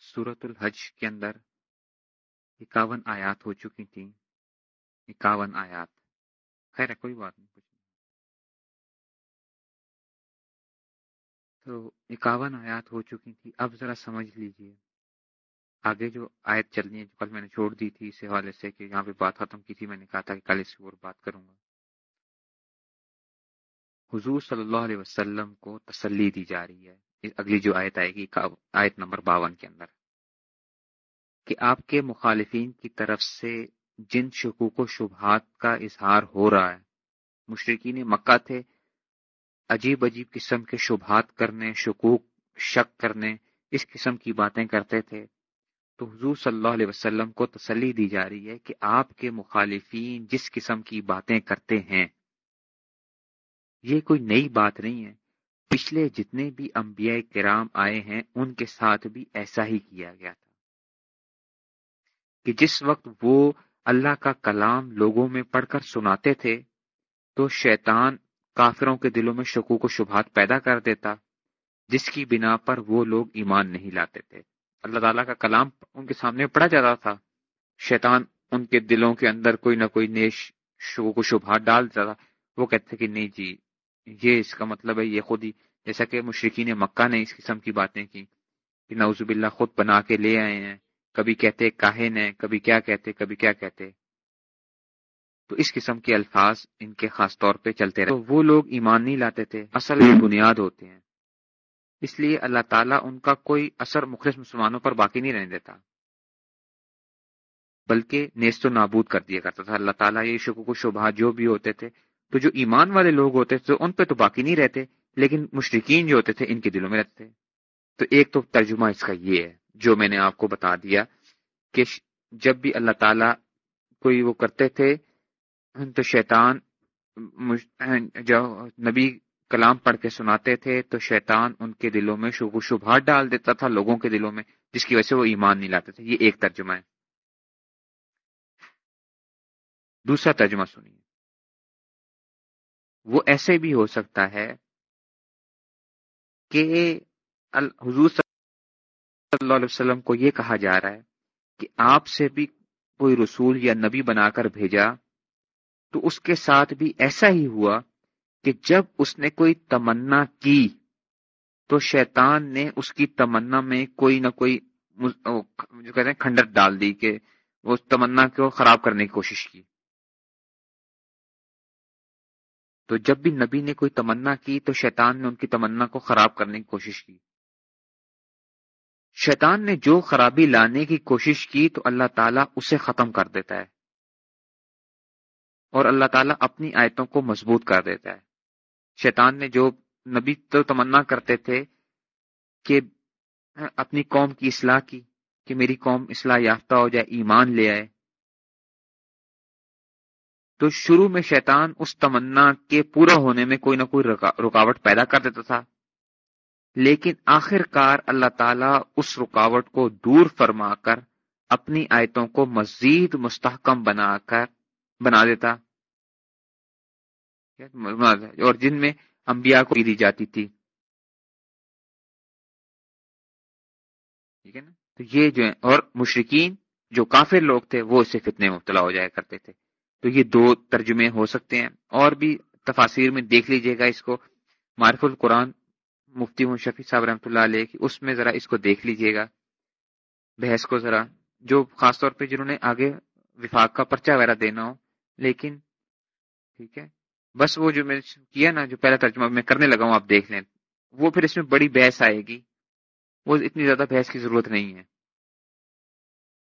سورت الحج کے اندر اکاون آیات ہو چکی تھیں اکاون آیات خیر ہے کوئی بات نہیں کچھ تو اکاون آیات ہو چکی تھی اب ذرا سمجھ لیجیے آگے جو آیت چلنی ہے جو کل میں نے چھوڑ دی تھی اس حوالے سے کہ یہاں پہ بات ختم کی تھی میں نے کہا تھا کہ کل اس اور بات کروں گا حضور صلی اللہ علیہ وسلم کو تسلی دی جا رہی ہے۔ اگلی جو آیت آئے گی آیت نمبر باون کے اندر۔ کہ آپ کے مخالفین کی طرف سے جن شکوک و شبہات کا اظہار ہو رہا ہے مشرقین مکہ تھے، عجیب عجیب قسم کے شبہات کرنے، شکوک، شک کرنے، اس قسم کی باتیں کرتے تھے۔ تو حضور صلی اللہ علیہ وسلم کو تسلی دی جا رہی ہے کہ آپ کے مخالفین جس قسم کی باتیں کرتے ہیں یہ کوئی نئی بات نہیں ہے۔ پچھلے جتنے بھی انبیاء کرام آئے ہیں، ان کے ساتھ بھی ایسا ہی کیا گیا تھا۔ کہ جس وقت وہ اللہ کا کلام لوگوں میں پڑھ کر سناتے تھے، تو شیطان کافروں کے دلوں میں شکوک و شبہات پیدا کر دیتا، جس کی بنا پر وہ لوگ ایمان نہیں لاتے تھے۔ اللہ تعالیٰ کا کلام ان کے سامنے پڑھا جاتا تھا۔ شیطان ان کے دلوں کے اندر کوئی نہ کوئی نیش شکوک و شبہات ڈال دیتا تھا۔ وہ کہتے کہ نہیں جی یہ اس کا مطلب ہے، یہ خود ہی، جیسا کہ مشرقین مکہ نے اس قسم کی باتیں کی کہ نوزب اللہ خود بنا کے لے آئے ہیں، کبھی کہتے کاہن ہیں، کبھی کیا کہتے، کبھی کیا کہتے۔ تو اس قسم کے الفاظ ان کے خاص طور پہ چلتے رہے تو وہ لوگ ایمان نہیں لاتے تھے، اصل بنیاد ہوتے ہیں۔ اس لیے اللہ تعالیٰ ان کا کوئی اثر مخلص مسلمانوں پر باقی نہیں رہنے دیتا۔ بلکہ نیست و نابود کر دیا کرتا تھا۔ اللہ تعالیٰ یہ شکو و شبہ جو بھی ہوتے تھے تو جو ایمان والے لوگ ہوتے تھے، ان پہ تو باقی نہیں رہتے، لیکن مشرقین جو ہوتے تھے، ان کے دلوں میں رہتے۔ تھے تو ایک تو ترجمہ اس کا یہ ہے، جو میں نے آپ کو بتا دیا کہ جب بھی اللہ تعالیٰ کوئی وہ کرتے تھے تو شیطان جو نبی کلام پڑھ کے سناتے تھے، تو شیطان ان کے دلوں میں شب و شبہات ڈال دیتا تھا لوگوں کے دلوں میں، جس کی وجہ سے وہ ایمان نہیں لاتے تھے۔ یہ ایک ترجمہ ہے۔ دوسرا ترجمہ سنیے۔ وہ ایسے بھی ہو سکتا ہے کہ حضور صلی اللہ علیہ وسلم کو یہ کہا جا رہا ہے کہ آپ سے بھی کوئی رسول یا نبی بنا کر بھیجا تو اس کے ساتھ بھی ایسا ہی ہوا کہ جب اس نے کوئی تمنا کی تو شیطان نے اس کی تمنا میں کوئی نہ کوئی جو کہتے ہیں کھنڈر ڈال دی کہ وہ تمنا کو خراب کرنے کی کوشش کی۔ تو جب بھی نبی نے کوئی تمنا کی تو شیطان نے ان کی تمنا کو خراب کرنے کی کوشش کی۔ شیطان نے جو خرابی لانے کی کوشش کی تو اللہ تعالیٰ اسے ختم کر دیتا ہے۔ اور اللہ تعالیٰ اپنی آیتوں کو مضبوط کر دیتا ہے۔ شیطان نے جو نبی تو تمنا کرتے تھے کہ اپنی قوم کی اصلاح کی، کہ میری قوم اصلاح یافتہ ہو جائے، ایمان لے آئے۔ تو شروع میں شیطان اس تمنا کے پورا ہونے میں کوئی نہ کوئی رکاوٹ پیدا کر دیتا تھا۔ لیکن آخر کار اللہ تعالیٰ اس رکاوٹ کو دور فرما کر اپنی آیتوں کو مزید مستحکم بنا کر بنا دیتا۔ اور جن میں انبیاء کو دی جاتی تھی۔ ٹھیک ہے نا؟ تو یہ جو ہے اور مشرقین جو کافر لوگ تھے، وہ اسے فتنے مبتلا ہو جایا کرتے تھے۔ تو یہ دو ترجمے ہو سکتے ہیں۔ اور بھی تفاصیر میں دیکھ لیجیے گا اس کو۔ معرف القرآن مفتی ہوں شفیع صاحب رحمۃ اللہ علیہ کی، اس میں ذرا اس کو دیکھ لیجیے گا۔ بحث کو ذرا۔ جو خاص طور پہ جنہوں نے آگے وفاق کا پرچہ وغیرہ دینا ہو، لیکن ٹھیک ہے۔ بس وہ جو میں نے کیا نا، جو پہلا ترجمہ میں کرنے لگا ہوں، آپ دیکھ لیں۔ وہ پھر اس میں بڑی بحث آئے گی۔ وہ اتنی زیادہ بحث کی ضرورت نہیں ہے۔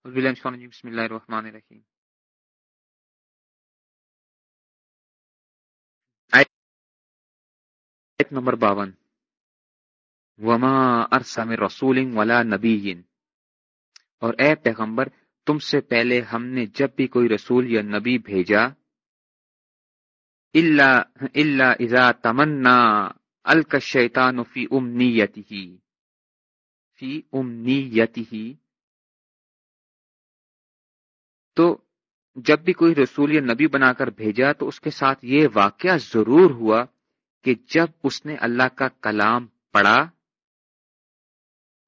بسم اللہ الرحمن الرحیم۔ آیت نمبر باون۔ وما ارسم رسول ولا نبی اور اے پیغمبر، تم سے پہلے ہم نے جب بھی کوئی رسول یا نبی بھیجا اللہ اذا تمنا الک شیطان فی امنیتی فی امنیتی تو جب بھی کوئی رسول یا نبی بنا کر بھیجا، تو اس کے ساتھ یہ واقعہ ضرور ہوا کہ جب اس نے اللہ کا کلام پڑھا،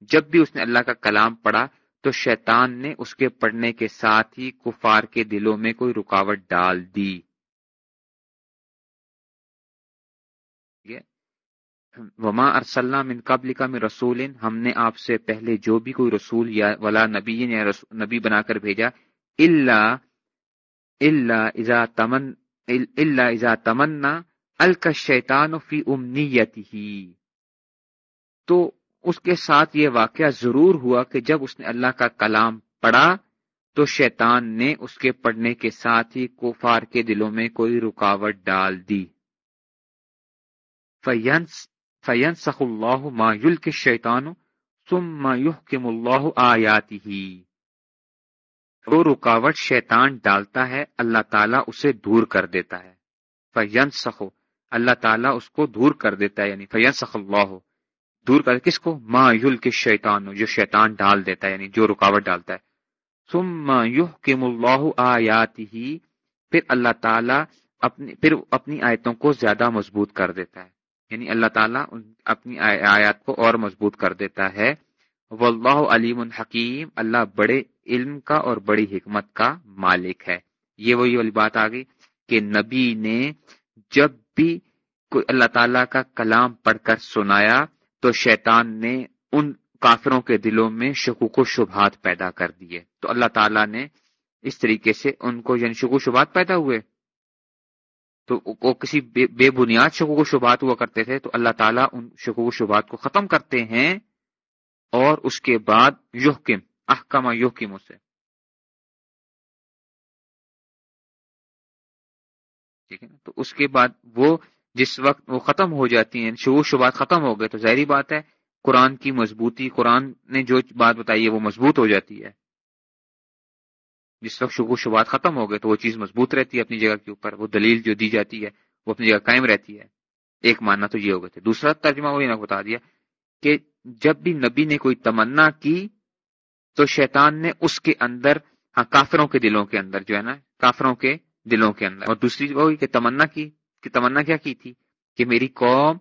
جب بھی اس نے اللہ کا کلام پڑھا، تو شیطان نے اس کے پڑھنے کے ساتھ ہی کفار کے دلوں میں کوئی رکاوٹ ڈال دی۔ وما ارسلام من قبل کا میں رسول، ہم نے آپ سے پہلے جو بھی کوئی رسول یا ولا نبی یا نبی بنا کر بھیجا اللہ اللہ ازا تمن اللہ ازا تمنا الکا شیطان فی امنیتی ہی تو اس کے ساتھ یہ واقعہ ضرور ہوا کہ جب اس نے اللہ کا کلام پڑھا، تو شیطان نے اس کے پڑھنے کے ساتھ ہی کوفار کے دلوں میں کوئی رکاوٹ ڈال دی۔ فین سخ اللہ مایول کے شیطان سم يحكم اللہ آیاتی ہی وہ رکاوٹ شیطان ڈالتا ہے، اللہ تعالیٰ اسے دور کر دیتا ہے۔ فین اللہ تعالیٰ اس کو دور کر دیتا ہے یعنی فین سخ اللہ دور کر کس کو؟ ما یل کے شیطان جو شیطان ڈال دیتا ہے یعنی جو رکاوٹ ڈالتا ہے۔ ثم یحکم اللہ آیاتی ہی پھر اللہ تعالیٰ اپنی پھر اپنی آیتوں کو زیادہ مضبوط کر دیتا ہے۔ یعنی اللہ تعالیٰ اپنی آیات کو اور مضبوط کر دیتا ہے۔ واللہ علیم الحکیم اللہ بڑے علم کا اور بڑی حکمت کا مالک ہے۔ یہ وہی والی بات آ گئی کہ نبی نے جب بھی کوئی اللہ تعالیٰ کا کلام پڑھ کر سنایا تو شیطان نے ان کافروں کے دلوں میں شکوک و شبہات پیدا کر دیے۔ تو اللہ تعالیٰ نے اس طریقے سے ان کو یعنی شکو شبہات پیدا ہوئے۔ تو وہ کسی بے بنیاد شکوک و شبہات ہوا کرتے تھے تو اللہ تعالیٰ ان شکوک و شبہات کو ختم کرتے ہیں اور اس کے بعد یحکم، احکم یحکم اسے ٹھیک ہے نا؟ تو اس کے بعد وہ جس وقت وہ ختم ہو جاتی ہیں شعور شبات ختم ہو گئے، تو ظاہری بات ہے قرآن کی مضبوطی، قرآن نے جو بات بتائی ہے وہ مضبوط ہو جاتی ہے۔ جس وقت شکو شبات ختم ہو گئے تو وہ چیز مضبوط رہتی ہے اپنی جگہ کے اوپر، وہ دلیل جو دی جاتی ہے وہ اپنی جگہ قائم رہتی ہے۔ ایک ماننا تو یہ ہو گئے تھے۔ دوسرا ترجمہ وہ بتا دیا کہ جب بھی نبی نے کوئی تمنا کی تو شیطان نے اس کے اندر ہاں کافروں کے دلوں کے اندر جو ہے نا، کافروں کے دلوں کے اندر۔ اور دوسری وہ کہ تمنا کی کہ تمنا کیا کی تھی؟ کہ میری قوم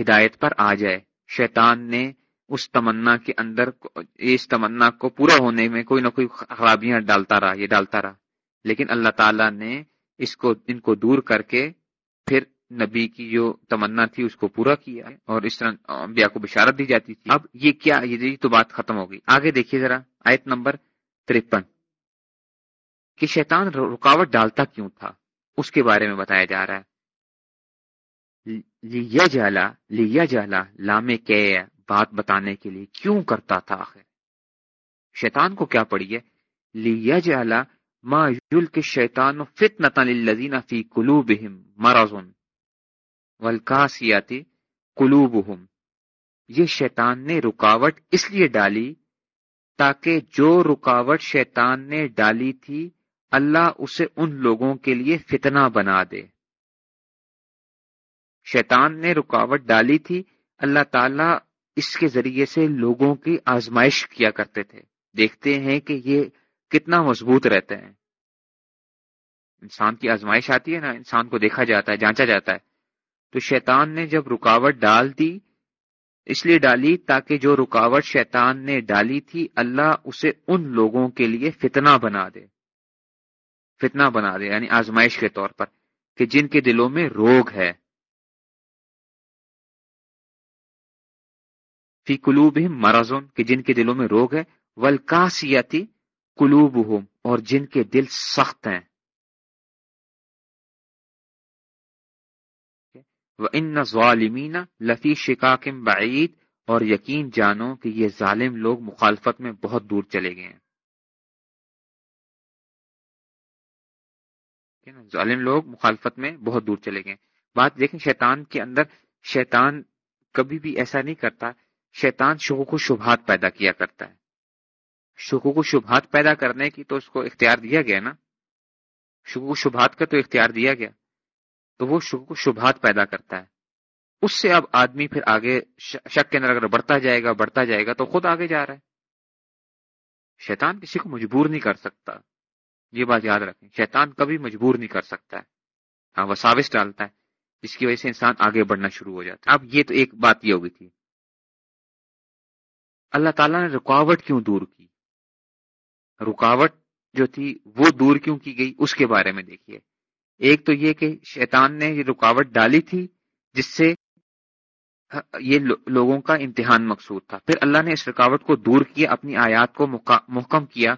ہدایت پر آ جائے۔ شیطان نے اس تمنا کے اندر اس تمنا کو پورا ہونے میں کوئی نہ کوئی خرابیاں ڈالتا رہا، یہ ڈالتا رہا۔ لیکن اللہ تعالیٰ نے اس کو ان کو دور کر کے پھر نبی کی جو تمنا تھی اس کو پورا کیا اور اس طرح انبیاء کو بشارت دی جاتی تھی۔ اب یہ کیا یہ تو بات ختم ہو گئی۔ آگے دیکھیے ذرا آیت نمبر ترپن۔ کہ شیطان رکاوٹ ڈالتا کیوں تھا؟ اس کے بارے میں بتایا جا رہا ہے۔ لیا جالا لیا جالا لامے کے بات بتانے کے لیے کیوں کرتا تھا آخر؟ شیطان کو کیا پڑی ہے؟ لیا جالا ما یل کے شیطان فت نتن فی کلو بہم مرازن ولکاسیاتی یہ شیطان نے رکاوٹ اس لیے ڈالی تاکہ جو رکاوٹ شیطان نے ڈالی تھی اللہ اسے ان لوگوں کے لیے فتنہ بنا دے۔ شیطان نے رکاوٹ ڈالی تھی۔ اللہ تعالیٰ اس کے ذریعے سے لوگوں کی آزمائش کیا کرتے تھے۔ دیکھتے ہیں کہ یہ کتنا مضبوط رہتے ہیں۔ انسان کی آزمائش آتی ہے نا، انسان کو دیکھا جاتا ہے، جانچا جاتا ہے۔ تو شیطان نے جب رکاوٹ ڈال دی، اس لیے ڈالی تاکہ جو رکاوٹ شیطان نے ڈالی تھی، اللہ اسے ان لوگوں کے لیے فتنہ بنا دے۔ فتنہ بنا دے یعنی آزمائش کے طور پر، کہ جن کے دلوں میں روگ ہے۔ فی کلوب مرضن کہ جن کے دلوں میں روگ ہے ولکاسیتی کلوب اور جن کے دل سخت ہیں۔ ان ظالمین لفی شکاکم بعید، اور یقین جانو کہ یہ ظالم لوگ مخالفت میں بہت دور چلے گئے ہیں۔ ظالم لوگ مخالفت میں بہت دور چلے گئے۔ بات دیکھیں، شیطان کے اندر، شیطان کبھی بھی ایسا نہیں کرتا، شیطان شکوک و شبہات پیدا کیا کرتا ہے۔ شکوک و شبہات پیدا کرنے کی تو اس کو اختیار دیا گیا نا۔ شکوک و شبہات کا تو اختیار دیا گیا۔ تو وہ شکوک و شبہات پیدا کرتا ہے۔ اس سے اب آدمی پھر آگے شک کے اندر اگر بڑھتا جائے گا، بڑھتا جائے گا تو خود آگے جا رہا ہے۔ شیطان کسی کو مجبور نہیں کر سکتا۔ یہ بات یاد رکھیں، شیطان کبھی مجبور نہیں کر سکتا ہے۔ ہاں وساوس ڈالتا ہے، جس کی وجہ سے انسان آگے بڑھنا شروع ہو جاتا ہے۔ اب یہ تو ایک بات یہ ہوگی تھی۔ اللہ تعالیٰ نے رکاوٹ کیوں دور کی؟ رکاوٹ جو تھی، وہ دور کیوں کی گئی؟ اس کے بارے میں دیکھیے۔ ایک تو یہ کہ شیطان نے یہ رکاوٹ ڈالی تھی، جس سے یہ لوگوں کا امتحان مقصود تھا۔ پھر اللہ نے اس رکاوٹ کو دور کیا، اپنی آیات کو محکم کیا۔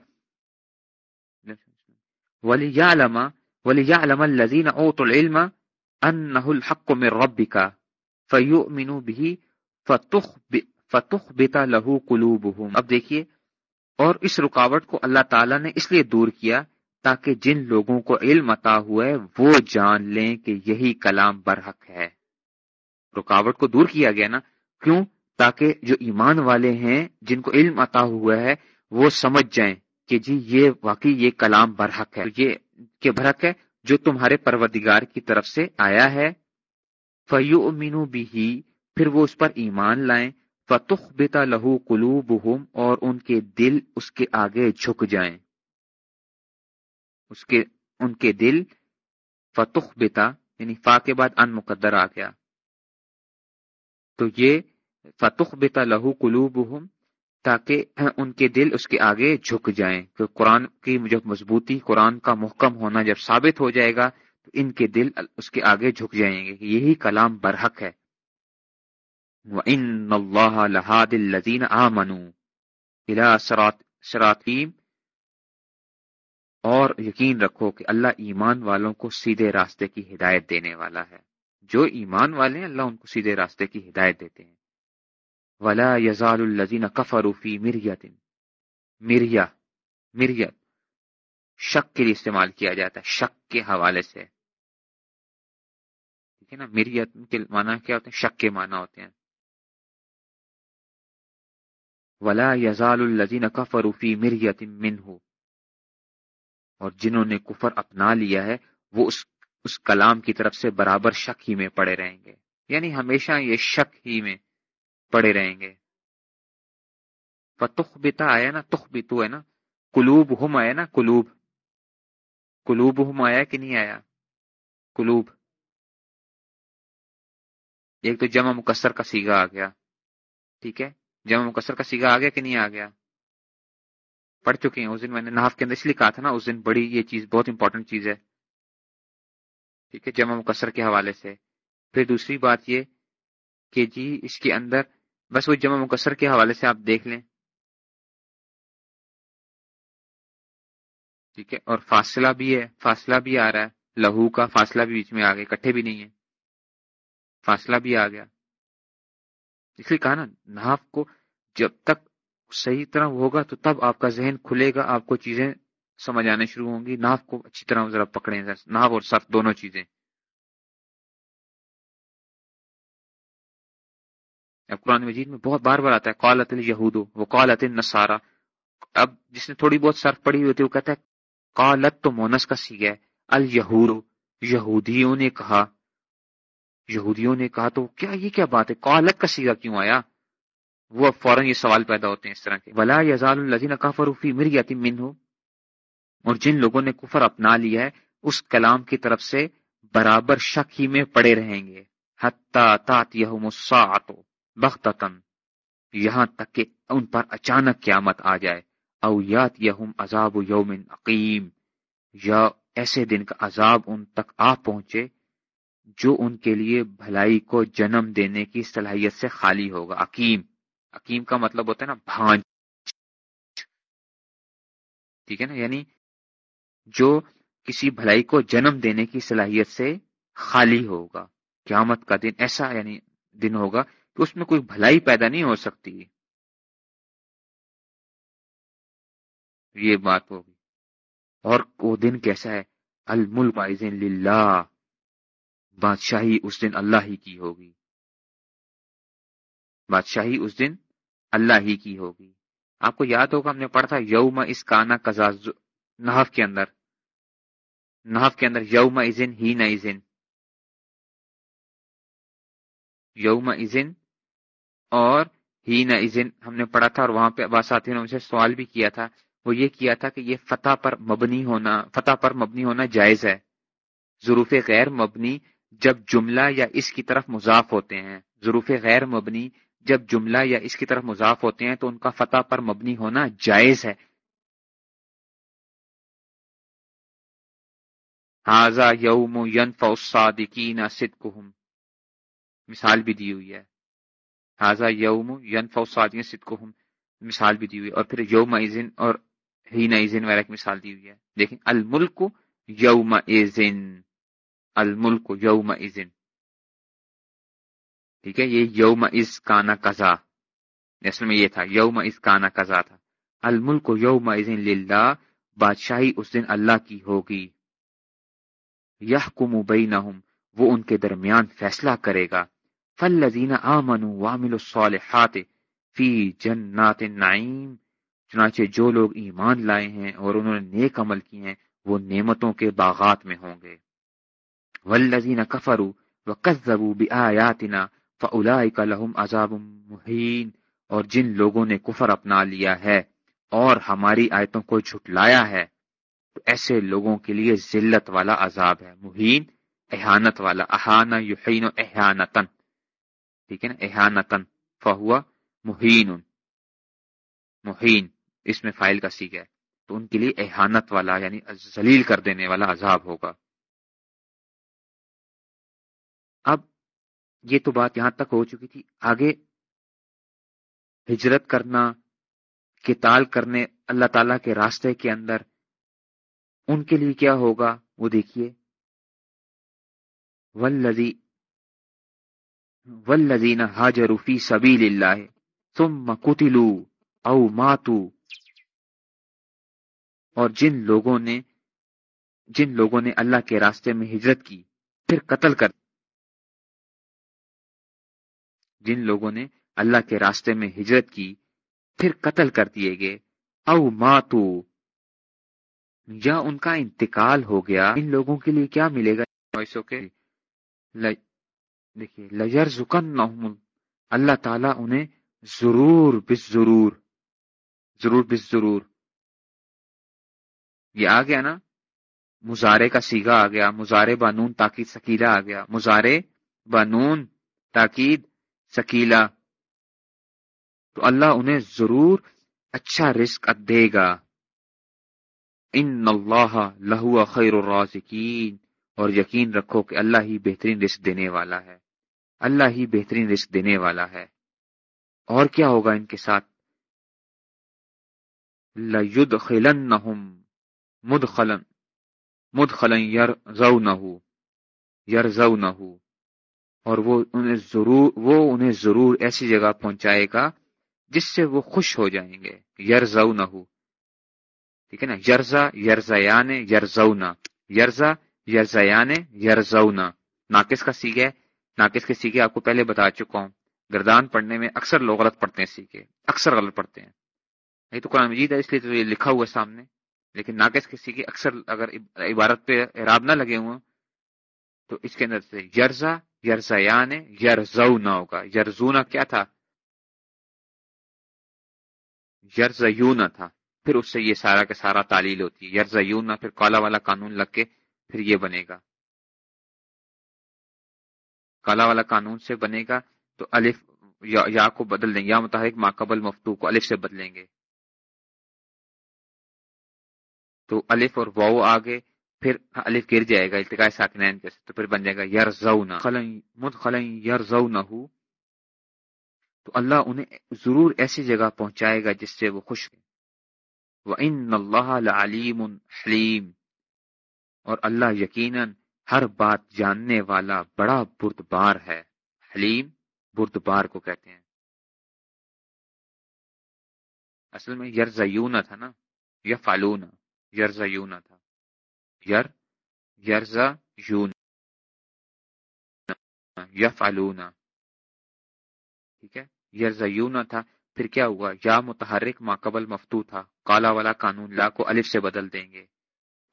ولی علما ولی علم الزین اوت العلم ان الحق میں رب کا فیو مینو بھی فتح فتح لہو کلوب اب دیکھیے، اور اس رکاوٹ کو اللہ تعالیٰ نے اس لیے دور کیا تاکہ جن لوگوں کو علم عطا ہوا ہے، وہ جان لیں کہ یہی کلام برحق ہے۔ رکاوٹ کو دور کیا گیا نا، کیوں؟ تاکہ جو ایمان والے ہیں، جن کو علم عطا ہوا ہے، وہ سمجھ جائیں۔ کہ جی یہ واقعی یہ کلام برحق ہے، یہ کہ برحق ہے جو تمہارے پروردگار کی طرف سے آیا ہے۔ فیو مینو بھی پھر وہ اس پر ایمان لائیں۔ فتخ بتا لہو قلوب اور ان کے دل اس کے آگے جھک جائیں۔ اس کے، ان کے دل۔ فتخ بتا یعنی فا کے بعد ان مقدر آ گیا۔ تو یہ فتخ بتا لہو قلوب تاکہ ان کے دل اس کے آگے جھک جائیں۔ کہ قرآن کی جب مضبوطی، قرآن کا محکم ہونا جب ثابت ہو جائے گا، تو ان کے دل اس کے آگے جھک جائیں گے۔ یہی کلام برحق ہے۔ وَإِنَّ اللَّهَ لَهَادِ الَّذِينَ آمَنُوا۔ إِلَى سراتیم اور یقین رکھو کہ اللہ ایمان والوں کو سیدھے راستے کی ہدایت دینے والا ہے۔ جو ایمان والے ہیں، اللہ ان کو سیدھے راستے کی ہدایت دیتے ہیں۔ ولا یزال الزین کفروفی مریت مریا مریت شک کے لیے استعمال کیا جاتا ہے، شک کے حوالے سے۔ ٹھیک ہے نا؟ مریت کے معنی کیا ہوتے ہیں؟ شک کے معنی ہوتے ہیں۔ ولا یزال الزین کفروفی مریت من ہو اور جنہوں نے کفر اپنا لیا ہے، وہ اس اس کلام کی طرف سے برابر شک ہی میں پڑے رہیں گے۔ یعنی ہمیشہ یہ شک ہی میں پڑے رہیں گے۔ فتخ بتا آیا نا تخ بتو ہے نا۔ کلوب ہم آیا نا کلوب کلوب ہم آیا کہ نہیں آیا؟ کلوب ایک تو جمع مکسر کا سیگا آ گیا۔ ٹھیک ہے؟ جمع مکسر کا سیگا آ گیا کہ نہیں آ گیا؟ پڑھ چکے ہیں۔ اس دن میں نے ناف کے اندر اس لیے کہا تھا نا، اس دن بڑی یہ چیز، بہت امپورٹنٹ چیز ہے۔ ٹھیک ہے؟ جمع مکسر کے حوالے سے۔ پھر دوسری بات یہ کہ جی اس کے اندر بس وہ جمع مکسر کے حوالے سے آپ دیکھ لیں۔ ٹھیک ہے، اور فاصلہ بھی ہے، فاصلہ بھی آ رہا ہے۔ لہو کا فاصلہ بھی بیچ میں آ گیا، کٹھے بھی نہیں ہے فاصلہ بھی آ گیا۔ اس لیے کہا نا، ناف کو جب تک صحیح طرح ہوگا تو تب آپ کا ذہن کھلے گا، آپ کو چیزیں سمجھ آنے شروع ہوں گی۔ ناف کو اچھی طرح ذرا پکڑیں ناف اور سر دونوں چیزیں۔ اب قرآن مجید میں بہت بار بار آتا ہے، قالت الہود وہ قالت نسارا اب جس نے تھوڑی بہت سرف پڑی ہوئی تھی وہ کہتا ہے، قالت تو مونس کا سی ہے الہور یہودیوں نے کہا۔ یہودیوں نے کہا تو کیا یہ کیا بات ہے؟ قالت کا سیگا کیوں آیا؟ وہ اب فوراً یہ سوال پیدا ہوتے ہیں اس طرح کے۔ ولا یزال الزین کافروفی مری یتیم من اور جن لوگوں نے کفر اپنا لیا ہے، اس کلام کی طرف سے برابر شک ہی میں پڑے رہیں گے۔ حتی تات یہم بختتن یہاں تک کہ ان پر اچانک قیامت آ جائے، او یات یہم عذاب یوم عقیم، یا ایسے دن کا عذاب ان تک آ پہنچے جو ان کے لیے بھلائی کو جنم دینے کی صلاحیت سے خالی ہوگا۔ عقیم عقیم کا مطلب ہوتا ہے نا بھانج۔ ٹھیک ہے نا؟ یعنی جو کسی بھلائی کو جنم دینے کی صلاحیت سے خالی ہوگا۔ قیامت کا دن ایسا یعنی دن ہوگا کہ اس میں کوئی بھلائی پیدا نہیں ہو سکتی۔ یہ بات ہوگی۔ اور وہ دن کیسا ہے؟ الملک للہ۔ بادشاہی اس دن اللہ ہی کی ہوگی۔ بادشاہی اس دن اللہ ہی کی ہوگی۔ آپ کو یاد ہوگا، ہم نے پڑھا تھا، یوم اس کانا کزاز نحف کے اندر۔ نحف کے اندر یوم ازن ہی نہ ازن یوم ازن اور ہی نہ ازن ہم نے پڑھا تھا اور وہاں پہ باساتی نے ان سے سوال بھی کیا تھا، وہ یہ کیا تھا کہ یہ فتح پر مبنی ہونا، فتح پر مبنی ہونا جائز ہے۔ ضرورت غیر مبنی جب جملہ یا اس کی طرف مضاف ہوتے ہیں۔ ظروف غیر مبنی جب جملہ یا اس کی طرف مضاف ہوتے ہیں تو ان کا فتح پر مبنی ہونا جائز ہے۔ حاضا یوم الصادقین صدقہم۔ مثال بھی دی ہوئی ہے۔ حاضا یوم الصادقین صدقہم مثال بھی دی ہوئی. اور پھر یوم ایزن اور ہی ایزن وغیرہ کی مثال دی ہوئی ہے. دیکھیں. الملک یوم ایزن الملک یوم ایزن ٹھیک ہے. یہ یوم از کانا کزا اصل میں یہ تھا. یوم از کانا کزا تھا. الملک یوم ایزن للہ. بادشاہی اس دن اللہ کی ہوگی. یہ کم وہ ان کے درمیان فیصلہ کرے گا. فل لذین آمن وامل الصالحات فی جنات النعیم چنانچہ جو لوگ ایمان لائے ہیں اور انہوں نے نیک عمل کی ہیں، وہ نعمتوں کے باغات میں ہوں گے۔ والذین کفروا وکذبوا بآیاتنا فاولئک لهم عذاب مہین اور جن لوگوں نے کفر اپنا لیا ہے اور ہماری آیتوں کو جھٹلایا ہے، تو ایسے لوگوں کے لیے ذلت والا عذاب ہے، مہین، احانت والا، احانا یحین احانتن ٹھیک ہے نا؟ احانتن فہوا مہین مہین اس میں فائل کا سیکھ ہے۔ تو ان کے لیے احانت والا یعنی ذلیل کر دینے والا عذاب ہوگا۔ اب یہ تو بات یہاں تک ہو چکی تھی۔ آگے ہجرت کرنا کتال کرنے، اللہ تعالی کے راستے کے اندر ان کے لیے کیا ہوگا؟ وہ دیکھیے۔ ولزی ولزین حاجر فی سبیل اللہ ثم قتلوا او ماتو اور جن لوگوں نے جن لوگوں نے اللہ کے راستے میں ہجرت کی، پھر قتل کر جن لوگوں نے اللہ کے راستے میں ہجرت کی، پھر قتل کر دیے گئے۔ او ماتو یا ان کا انتقال ہو گیا۔ ان لوگوں کے لیے کیا ملے گا؟ دیکھیے لجر زکن اللہ تعالیٰ انہیں ضرور بس ضرور ضرور بس ضرور۔ یہ آ گیا نا، مزارے کا سیگا آ گیا، مزارے بانون تاکید سکیلا آ گیا، مزارے بانون تاکید سکیلا تو اللہ انہیں ضرور اچھا رزق دے گا۔ ان اللہ لہو خیر الرازقین اور یقین رکھو کہ اللہ ہی بہترین رزق دینے والا ہے۔ اللہ ہی بہترین رزق دینے والا ہے۔ اور کیا ہوگا ان کے ساتھ؟ لَيُدْخِلَنَّهُمْ مدخلن مدخلن یر زو نہ یر زو نہ اور وہ انہیں ضرور، وہ انہیں ضرور ایسی جگہ پہنچائے گا جس سے وہ خوش ہو جائیں گے۔ یر زو نہ ٹھیک ہے نا؟ یرزا یرزیان یرزونا یرزا یرزیان یرزونا ناقص کا سیگے ناقص کے سیگے آپ کو پہلے بتا چکا ہوں، گردان پڑھنے میں اکثر لوگ غلط پڑھتے ہیں، سیکھے، اکثر غلط پڑھتے ہیں۔ یہ تو قرآن مجید ہے، اس لیے تو یہ لکھا ہوا ہے سامنے۔ لیکن ناقص کسی کی اکثر اگر عبارت پہ اعراب نہ لگے ہوں، تو اس کے اندر سے یرزا یرزا یعنی یرزو نہ ہوگا۔ یرزونا کیا تھا؟ یرز نہ تھا۔ پھر اس سے یہ سارا کا سارا تعلیل ہوتی ہے۔ یرز نہ پھر کالا والا قانون لگ کے پھر یہ بنے گا۔ کالا والا قانون سے بنے گا تو الف یا کو بدل دیں گے، یا متحرک ماقبل مفتو کو الف سے بدلیں گے۔ تو الف اور واؤ آگے، پھر الف گر جائے گا، التقاء ساکنین کے تو پھر بن جائے گا یر زونا مد خلن زو نہ تو اللہ انہیں ضرور ایسی جگہ پہنچائے گا جس سے وہ خوش وہ ان اللہ علیم حلیم اور اللہ یقیناً ہر بات جاننے والا بڑا بردبار ہے۔ حلیم بردبار کو کہتے ہیں۔ اصل میں یر زیون تھا نا۔ یا فالون یرزا یونا تھا۔ یر یرزا یون یف الونا ٹھیک ہے؟ یرزا تھا۔ پھر کیا ہوا؟ یا متحرک ما قبل مفتو تھا۔ کالا والا قانون لا کو الف سے بدل دیں گے۔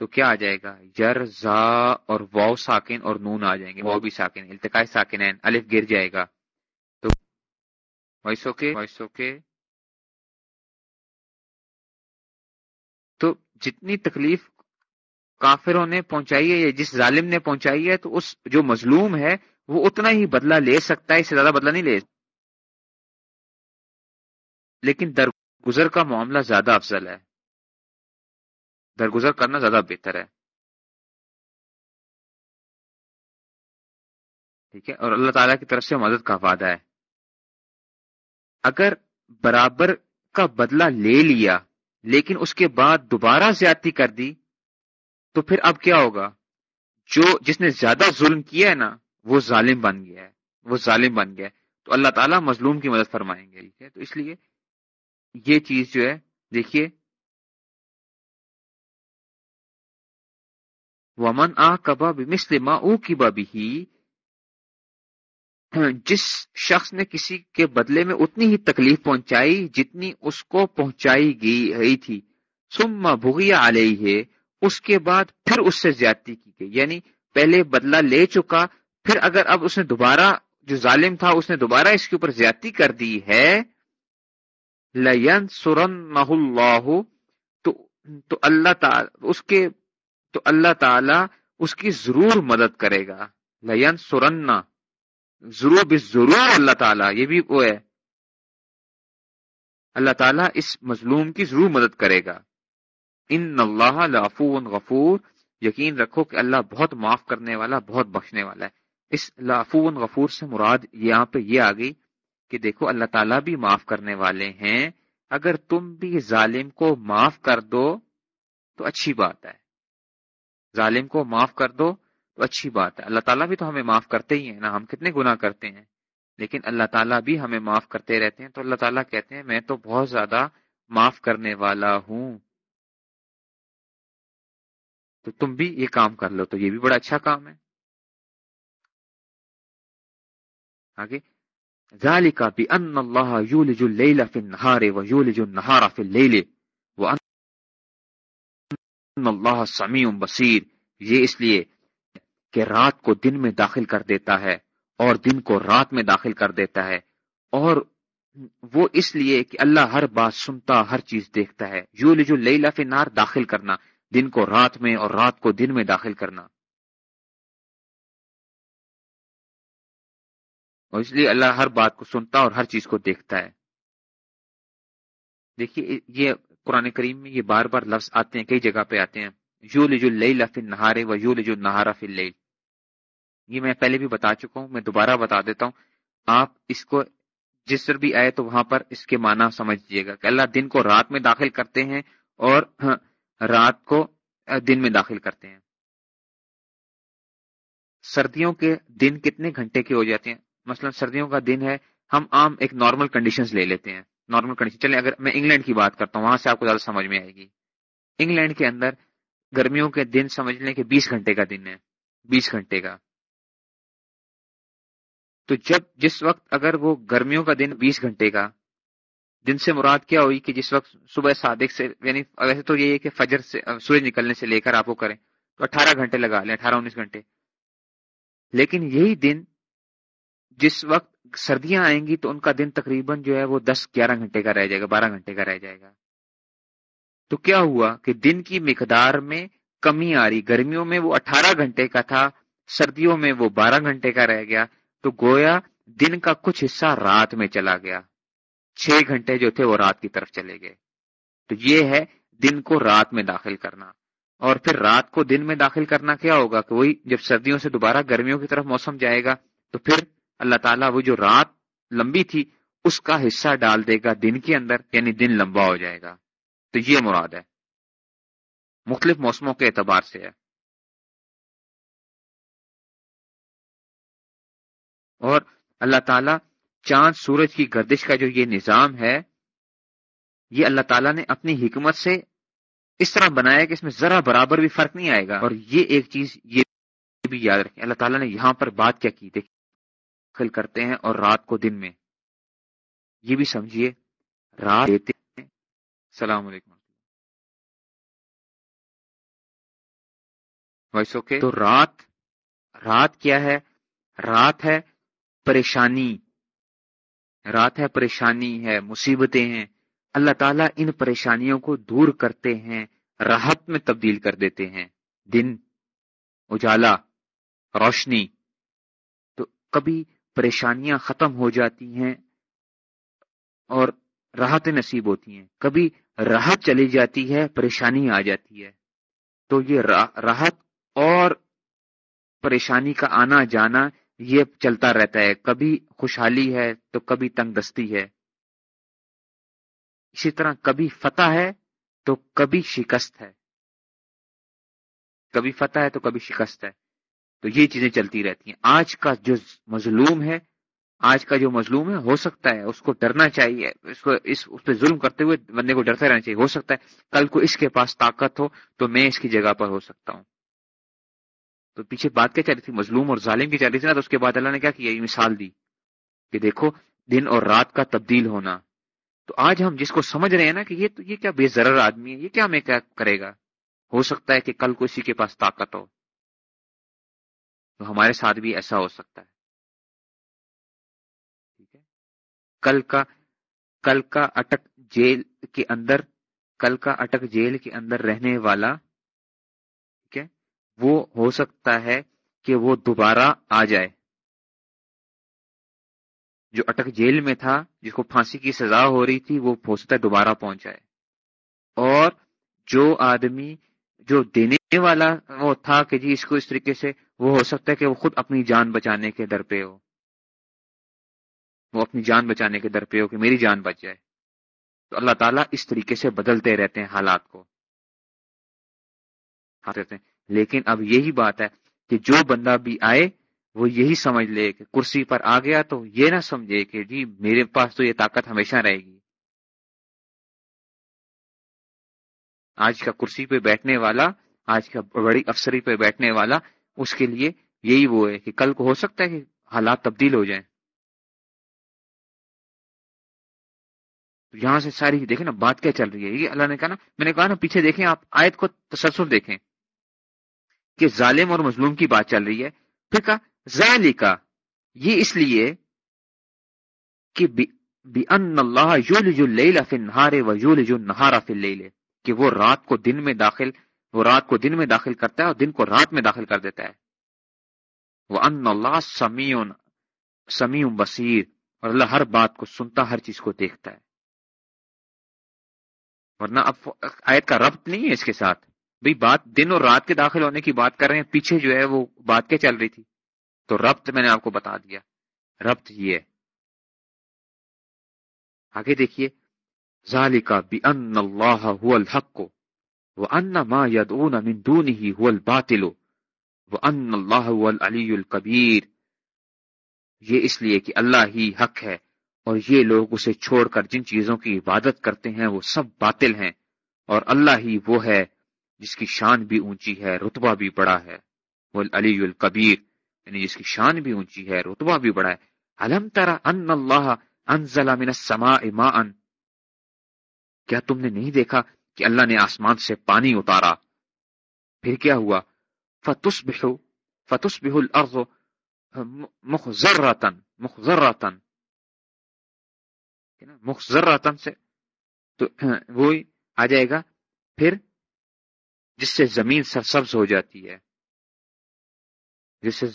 تو کیا آ جائے گا؟ یر زا اور واؤ ساکن اور نون آ جائیں گے واؤ بھی ساکن، التقاء ساکن الف گر جائے گا۔ تو وائسو کے وائسو کے تو جتنی تکلیف کافروں نے پہنچائی ہے یا جس ظالم نے پہنچائی ہے، تو اس جو مظلوم ہے، وہ اتنا ہی بدلہ لے سکتا ہے، اس سے زیادہ بدلہ نہیں لے لیکن درگزر کا معاملہ زیادہ افضل ہے۔ درگزر کرنا زیادہ بہتر ہے۔ ٹھیک ہے، اور اللہ تعالیٰ کی طرف سے مدد کا وعدہ ہے۔ اگر برابر کا بدلہ لے لیا، لیکن اس کے بعد دوبارہ زیادتی کر دی، تو پھر اب کیا ہوگا؟ جو جس نے زیادہ ظلم کیا ہے نا، وہ ظالم بن گیا ہے۔ وہ ظالم بن گیا ہے۔ تو اللہ تعالیٰ مظلوم کی مدد فرمائیں گے، ٹھیک ہے؟ تو اس لیے یہ چیز جو ہے، دیکھیے ومن آ کبا مسلم او کی ببی جس شخص نے کسی کے بدلے میں اتنی ہی تکلیف پہنچائی جتنی اس کو پہنچائی گئی تھی۔ سما بھگیا علیہ ہے اس کے بعد پھر اس سے زیادتی کی گئی۔ یعنی پہلے بدلہ لے چکا، پھر اگر اب اس نے دوبارہ، جو ظالم تھا، اس نے دوبارہ اس کے اوپر زیادتی کر دی ہے لین سرن اللہ تو اللہ تعالی اس کے تو اللہ تعالی اس کی ضرور مدد کرے گا۔ لین سرن ضرور بھی ضرور اللہ تعالیٰ، یہ بھی وہ ہے۔ اللہ تعالیٰ اس مظلوم کی ضرور مدد کرے گا۔ ان اللہ لافو غفور۔ یقین رکھو کہ اللہ بہت معاف کرنے والا، بہت بخشنے والا ہے۔ اس لافو غفور سے مراد یہاں پہ یہ آ گئی کہ دیکھو اللہ تعالیٰ بھی معاف کرنے والے ہیں۔ اگر تم بھی ظالم کو معاف کر دو تو اچھی بات ہے۔ ظالم کو معاف کر دو، تو اچھی بات ہے۔ اللہ تعالیٰ بھی تو ہمیں معاف کرتے ہی ہیں نا، ہم کتنے گنا کرتے ہیں۔ لیکن اللہ تعالیٰ بھی ہمیں معاف کرتے رہتے ہیں۔ تو اللہ تعالیٰ کہتے ہیں، میں تو بہت زیادہ معاف کرنے والا ہوں۔ تو تم بھی یہ کام کر لو، تو یہ بھی بڑا اچھا کام ہے۔ آگے ذالک بھی ان اللہ یولج اللیل فی النہار و یولج النہار فی اللیل۔ اللہ سمیع بصیر، یہ اس لیے کہ رات کو دن میں داخل کر دیتا ہے اور دن کو رات میں داخل کر دیتا ہے، اور وہ اس لیے کہ اللہ ہر بات سنتا، ہر چیز دیکھتا ہے۔ یو لجو لیلا فی نار داخل کرنا۔ دن کو رات میں اور رات کو دن میں داخل کرنا۔ اور اس لیے اللہ ہر بات کو سنتا اور ہر چیز کو دیکھتا ہے۔ دیکھیے، یہ قرآن کریم میں یہ بار بار لفظ آتے ہیں، کئی جگہ پہ آتے ہیں۔ یو لجو لیلا فی نہارے و یو لجو نہارا فی لیل یہ میں پہلے بھی بتا چکا ہوں، میں دوبارہ بتا دیتا ہوں۔ آپ اس کو جس پر بھی آئے تو وہاں پر اس کے معنی سمجھ لیجیے گا کہ اللہ دن کو رات میں داخل کرتے ہیں اور رات کو دن میں داخل کرتے ہیں۔ سردیوں کے دن کتنے گھنٹے کے ہو جاتے ہیں؟ مثلا سردیوں کا دن ہے، ہم عام ایک نارمل کنڈیشن لے لیتے ہیں۔ نارمل کنڈیشن چلیں، اگر میں انگلینڈ کی بات کرتا ہوں، وہاں سے آپ کو زیادہ سمجھ میں آئے گی۔ انگلینڈ کے اندر گرمیوں کے دن سمجھ لیں کہ بیس گھنٹے کا دن ہے۔ بیس گھنٹے کا۔ تو جب جس وقت اگر وہ گرمیوں کا دن بیس گھنٹے کا، دن سے مراد کیا ہوئی کہ جس وقت صبح صادق سے یعنی ویسے تو یہ ہے کہ فجر سے، سورج نکلنے سے لے کر آپ کو کریں، تو اٹھارہ گھنٹے لگا لیں، اٹھارہ انیس گھنٹے۔ لیکن یہی دن جس وقت سردیاں آئیں گی تو ان کا دن تقریباً جو ہے وہ دس گیارہ گھنٹے کا رہ جائے گا، بارہ گھنٹے کا رہ جائے گا۔ تو کیا ہوا کہ دن کی مقدار میں کمی آ رہی، گرمیوں میں وہ اٹھارہ گھنٹے کا تھا، سردیوں میں وہ بارہ گھنٹے کا رہ گیا۔ تو گویا دن کا کچھ حصہ رات میں چلا گیا، چھ گھنٹے جو تھے وہ رات کی طرف چلے گئے۔ تو یہ ہے دن کو رات میں داخل کرنا۔ اور پھر رات کو دن میں داخل کرنا کیا ہوگا کہ وہی جب سردیوں سے دوبارہ گرمیوں کی طرف موسم جائے گا تو پھر اللہ تعالیٰ وہ جو رات لمبی تھی، اس کا حصہ ڈال دے گا دن کے اندر یعنی دن لمبا ہو جائے گا۔ تو یہ مراد ہے۔ مختلف موسموں کے اعتبار سے ہے۔ اور اللہ تعالیٰ چاند، سورج کی گردش کا جو یہ نظام ہے، یہ اللہ تعالیٰ نے اپنی حکمت سے اس طرح بنایا کہ اس میں ذرا برابر بھی فرق نہیں آئے گا۔ اور یہ ایک چیز، یہ بھی یاد رکھیں۔ اللہ تعالیٰ نے یہاں پر بات کیا کی۔ دیکھ کرتے ہیں اور رات کو دن میں۔ یہ بھی سمجھیے، رات دیتے ہیں۔ السلام علیکم۔ Voice okay? تو رات رات کیا ہے؟ رات ہے پریشانی۔ رات ہے پریشانی ہے، مصیبتیں ہیں۔ اللہ تعالیٰ ان پریشانیوں کو دور کرتے ہیں راحت میں تبدیل کر دیتے ہیں۔ دن، اجالا، روشنی۔ تو کبھی پریشانیاں ختم ہو جاتی ہیں اور راحت نصیب ہوتی ہیں۔ کبھی راحت چلی جاتی ہے، پریشانی آ جاتی ہے۔ تو یہ راحت اور پریشانی کا آنا جانا یہ چلتا رہتا ہے۔ کبھی خوشحالی ہے تو کبھی تنگ دستی ہے۔ اسی طرح کبھی فتح ہے تو کبھی شکست ہے۔ کبھی فتح ہے تو کبھی شکست ہے۔ تو یہ چیزیں چلتی رہتی ہیں۔ آج کا جو مظلوم ہے، آج کا جو مظلوم ہے، ہو سکتا ہے، اس کو ڈرنا چاہیے۔ اس کو، اس اس پہ ظلم کرتے ہوئے بندے کو ڈرتا رہنا چاہیے۔ ہو سکتا ہے، کل کو اس کے پاس طاقت ہو تو میں اس کی جگہ پر ہو سکتا ہوں۔ تو پیچھے بات کیا چل رہی تھی؟ مظلوم اور ظالم کی چل رہی تھی نا، تو اس کے بعد اللہ نے کیا کیا؟ یہ مثال دی کہ دیکھو، دن اور رات کا تبدیل ہونا۔ تو آج ہم جس کو سمجھ رہے ہیں نا کہ یہ تو، یہ کیا بے ضرر آدمی ہے، یہ کیا ہمیں کیا کرے گا؟ ہو سکتا ہے کہ کل کو اسی کے پاس طاقت ہو۔ تو ہمارے ساتھ بھی ایسا ہو سکتا ہے۔ ٹھیک ہے۔ کل کا کل کا اٹک جیل کے اندر، کل کا اٹک جیل کے اندر رہنے والا، ٹھیک ہے، وہ ہو سکتا ہے کہ وہ دوبارہ آ جائے۔ جو اٹک جیل میں تھا، جس کو پھانسی کی سزا ہو رہی تھی، وہ ہو سکتا ہے دوبارہ پہنچ جائے۔ اور جو آدمی، جو دینے والا وہ تھا کہ جی اس کو اس طریقے سے وہ ہو سکتا ہے کہ وہ خود اپنی جان بچانے کے در پہ ہو۔ وہ اپنی جان بچانے کے در پہ ہو کہ میری جان بچ جائے۔ تو اللہ تعالیٰ اس طریقے سے بدلتے رہتے ہیں حالات کو۔ ہاں، لیکن اب یہی بات ہے کہ جو بندہ بھی آئے، وہ یہی سمجھ لے کہ کرسی پر آ گیا تو یہ نہ سمجھے کہ جی میرے پاس تو یہ طاقت ہمیشہ رہے گی۔ آج کا کرسی پہ بیٹھنے والا، آج کا بڑی افسری پہ بیٹھنے والا اس کے لیے یہی وہ ہے کہ کل کو ہو سکتا ہے کہ حالات تبدیل ہو جائیں۔ یہاں سے ساری دیکھیں نا، بات کیا چل رہی ہے؟ یہ اللہ نے کہا نا، میں نے کہا نا، پیچھے دیکھیں آپ آیت کو تسلسل دیکھیں کہ ظالم اور مظلوم کی بات چل رہی ہے۔ پھر کہا، ذالکا، یہ اس لیے کہ بِأَنَّ اللَّهَ يُولِجُ اللَّيْلَ فِي النَّهَارِ وَيُولِجُ النَّهَارَ فِي اللَّيْلِ، کہ وہ رات کو دن میں داخل وہ رات کو دن میں داخل کرتا ہے اور دن کو رات میں داخل کر دیتا ہے۔ وہ ان اللہ سمیع سمیع بصیر اور اللہ ہر بات کو سنتا، ہر چیز کو دیکھتا ہے۔ ورنہ اب آیت کا ربط نہیں ہے اس کے ساتھ۔ بھئی بات دن اور رات کے داخل ہونے کی بات کر رہے ہیں، پیچھے جو ہے وہ بات کیا چل رہی تھی۔ تو ربط میں نے آپ کو بتا دیا۔ ربط یہ ہے۔ آگے دیکھیے۔ ذالک بان اللہ هو الحق۔ وان ما يدعون من دونه هو الباطل وان اللہ هو العلی الکبیر یہ اس لیے کہ اللہ ہی حق ہے اور یہ لوگ اسے چھوڑ کر جن چیزوں کی عبادت کرتے ہیں وہ سب باطل ہیں اور اللہ ہی وہ ہے جس کی شان بھی اونچی ہے، رتبہ بھی بڑا ہے۔ وہ علی الکبیر یعنی جس کی شان بھی اونچی ہے، رتبہ بھی بڑا ہے۔ علم ترا ان اللہ انزل من السماء ماء؟ کیا تم نے نہیں دیکھا کہ اللہ نے آسمان سے پانی اتارا۔ پھر کیا ہوا؟ فتس بہو فتس بہ الارض مخذرتن مخذرتن مخذرتن سے تو وہ آ جائے گا۔ پھر جس سے زمین سرسبز ہو جاتی ہے، جس سے